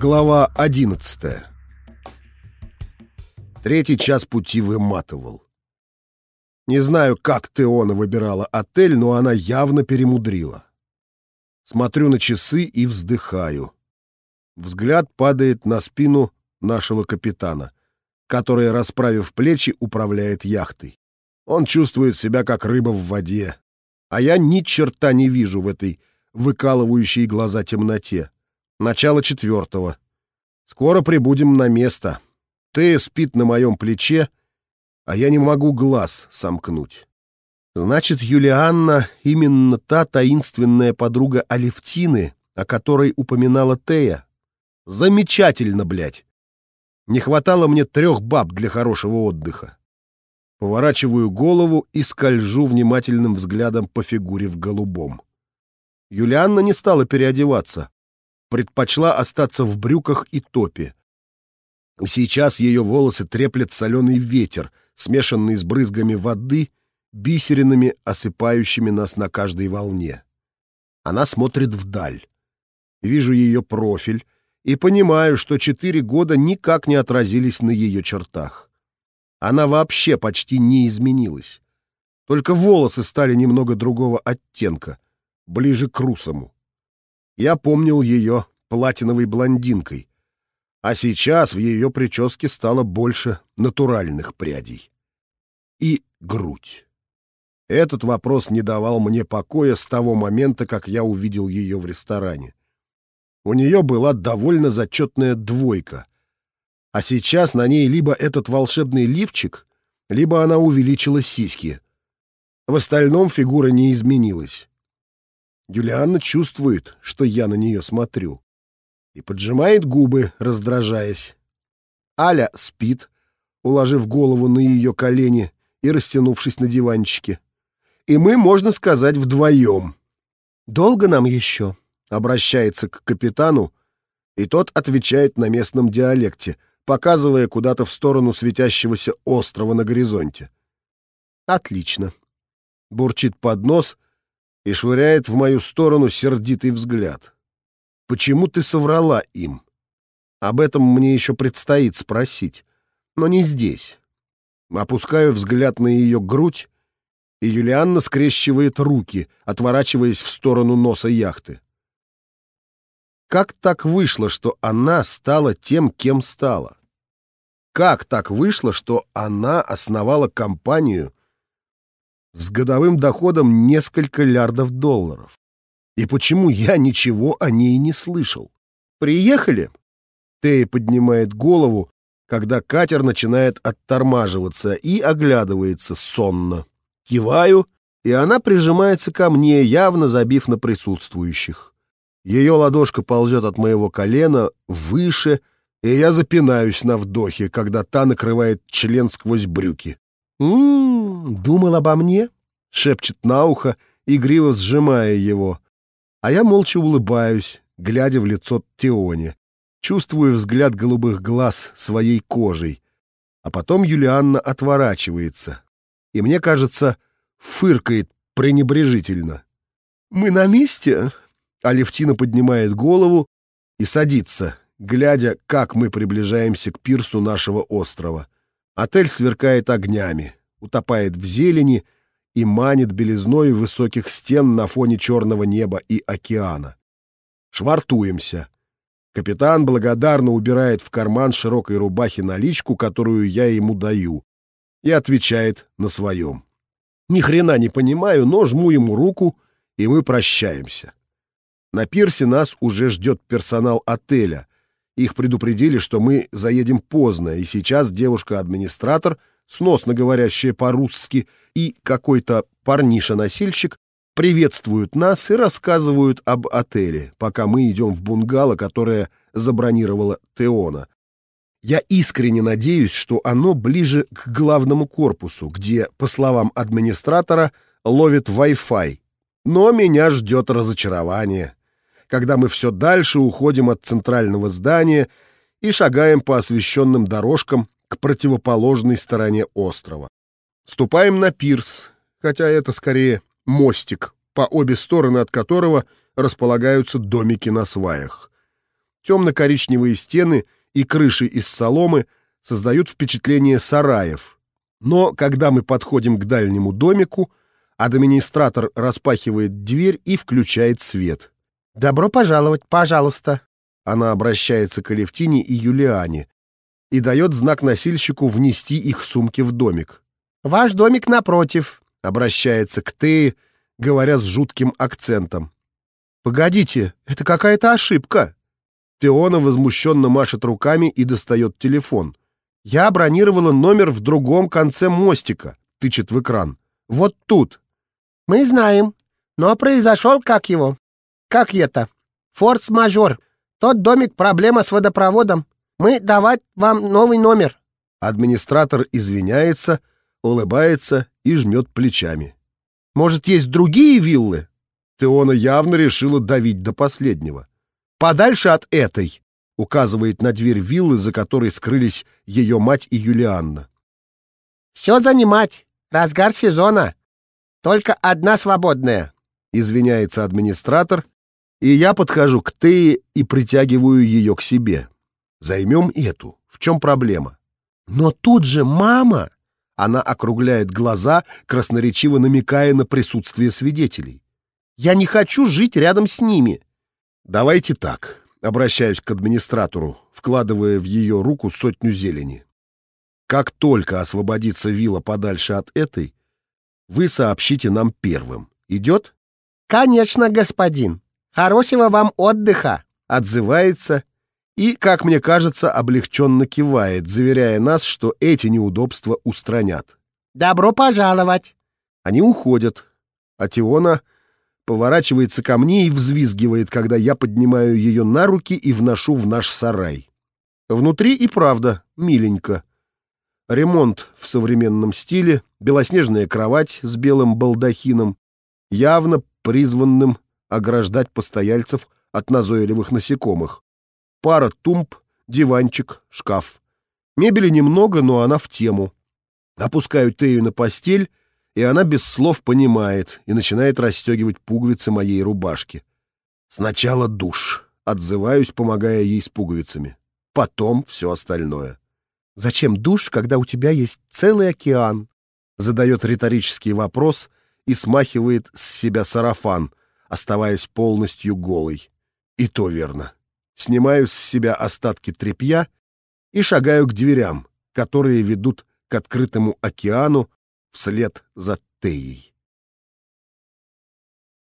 Глава одиннадцатая. Третий час пути выматывал. Не знаю, как Теона выбирала отель, но она явно перемудрила. Смотрю на часы и вздыхаю. Взгляд падает на спину нашего капитана, который, расправив плечи, управляет яхтой. Он чувствует себя как рыба в воде, а я ни черта не вижу в этой выкалывающей глаза темноте. Начало четвертого. Скоро прибудем на место. Тея спит на моем плече, а я не могу глаз сомкнуть. Значит, Юлианна именно та таинственная подруга Алевтины, о которой упоминала Тея. Замечательно, блядь. Не хватало мне трех баб для хорошего отдыха. Поворачиваю голову и скольжу внимательным взглядом по фигуре в голубом. Юлианна не стала переодеваться предпочла остаться в брюках и топе. Сейчас ее волосы треплет соленый ветер, смешанный с брызгами воды, бисеринами, осыпающими нас на каждой волне. Она смотрит вдаль. Вижу ее профиль и понимаю, что четыре года никак не отразились на ее чертах. Она вообще почти не изменилась. Только волосы стали немного другого оттенка, ближе к русому. Я помнил ее платиновой блондинкой, а сейчас в ее прическе стало больше натуральных прядей. И грудь. Этот вопрос не давал мне покоя с того момента, как я увидел ее в ресторане. У нее была довольно зачетная двойка, а сейчас на ней либо этот волшебный лифчик, либо она увеличила сиськи. В остальном фигура не изменилась. Юлианна чувствует, что я на нее смотрю. И поджимает губы, раздражаясь. Аля спит, уложив голову на ее колени и растянувшись на диванчике. И мы, можно сказать, вдвоем. «Долго нам еще?» — обращается к капитану, и тот отвечает на местном диалекте, показывая куда-то в сторону светящегося острова на горизонте. «Отлично», — бурчит под нос — и швыряет в мою сторону сердитый взгляд. «Почему ты соврала им?» Об этом мне еще предстоит спросить, но не здесь. Опускаю взгляд на ее грудь, и Юлианна скрещивает руки, отворачиваясь в сторону носа яхты. Как так вышло, что она стала тем, кем стала? Как так вышло, что она основала компанию, с годовым доходом несколько лярдов долларов. И почему я ничего о ней не слышал? Приехали? Тея поднимает голову, когда катер начинает оттормаживаться и оглядывается сонно. Киваю, и она прижимается ко мне, явно забив на присутствующих. Ее ладошка ползет от моего колена выше, и я запинаюсь на вдохе, когда та накрывает член сквозь брюки. «М-м, думал обо мне?» — шепчет на ухо, игриво сжимая его. А я молча улыбаюсь, глядя в лицо Теоне. Чувствую взгляд голубых глаз своей кожей. А потом Юлианна отворачивается. И мне кажется, фыркает пренебрежительно. «Мы на месте?» Алевтина поднимает голову и садится, глядя, как мы приближаемся к пирсу нашего острова. Отель сверкает огнями, утопает в зелени и манит белизной высоких стен на фоне черного неба и океана. Швартуемся. Капитан благодарно убирает в карман широкой рубахи наличку, которую я ему даю, и отвечает на своем. Ни хрена не понимаю, но жму ему руку, и мы прощаемся. На пирсе нас уже ждет персонал отеля. Их предупредили, что мы заедем поздно, и сейчас девушка-администратор — сносно говорящая по-русски, и какой-то парниша-носильщик приветствуют нас и рассказывают об отеле, пока мы идем в бунгало, которое забронировала Теона. Я искренне надеюсь, что оно ближе к главному корпусу, где, по словам администратора, ловит Wi-Fi. Но меня ждет разочарование, когда мы все дальше уходим от центрального здания и шагаем по освещенным дорожкам, к противоположной стороне острова. Ступаем на пирс, хотя это скорее мостик, по обе стороны от которого располагаются домики на сваях. Темно-коричневые стены и крыши из соломы создают впечатление сараев. Но когда мы подходим к дальнему домику, администратор распахивает дверь и включает свет. «Добро пожаловать, пожалуйста!» Она обращается к Алевтине и Юлиане и дает знак носильщику внести их сумки в домик. «Ваш домик напротив», — обращается к Тее, говоря с жутким акцентом. «Погодите, это какая-то ошибка!» Теона возмущенно машет руками и достает телефон. «Я бронировала номер в другом конце мостика», — тычет в экран. «Вот тут». «Мы знаем. Но произошел как его? Как это? Форс-мажор. Тот домик проблема с водопроводом. Мы давать вам новый номер». Администратор извиняется, улыбается и жмет плечами. «Может, есть другие виллы?» Теона явно решила давить до последнего. «Подальше от этой!» — указывает на дверь виллы, за которой скрылись ее мать и Юлианна. «Все занимать. Разгар сезона. Только одна свободная», — извиняется администратор, и я подхожу к Тее и притягиваю ее к себе. «Займем эту. В чем проблема?» «Но тут же мама!» Она округляет глаза, красноречиво намекая на присутствие свидетелей. «Я не хочу жить рядом с ними». «Давайте так», — обращаюсь к администратору, вкладывая в ее руку сотню зелени. «Как только освободится вилла подальше от этой, вы сообщите нам первым. Идет?» «Конечно, господин. Хорошего вам отдыха!» Отзывается и, как мне кажется, облегченно кивает, заверяя нас, что эти неудобства устранят. «Добро пожаловать!» Они уходят, а Тиона поворачивается ко мне и взвизгивает, когда я поднимаю ее на руки и вношу в наш сарай. Внутри и правда миленько. Ремонт в современном стиле, белоснежная кровать с белым балдахином, явно призванным ограждать постояльцев от назойливых насекомых пара тумб, диванчик, шкаф. Мебели немного, но она в тему. Опускаю Тею на постель, и она без слов понимает и начинает расстегивать пуговицы моей рубашки. Сначала душ. Отзываюсь, помогая ей с пуговицами. Потом все остальное. «Зачем душ, когда у тебя есть целый океан?» Задает риторический вопрос и смахивает с себя сарафан, оставаясь полностью голой. И то верно снимаю с себя остатки тряпья и шагаю к дверям, которые ведут к открытому океану вслед за Теей.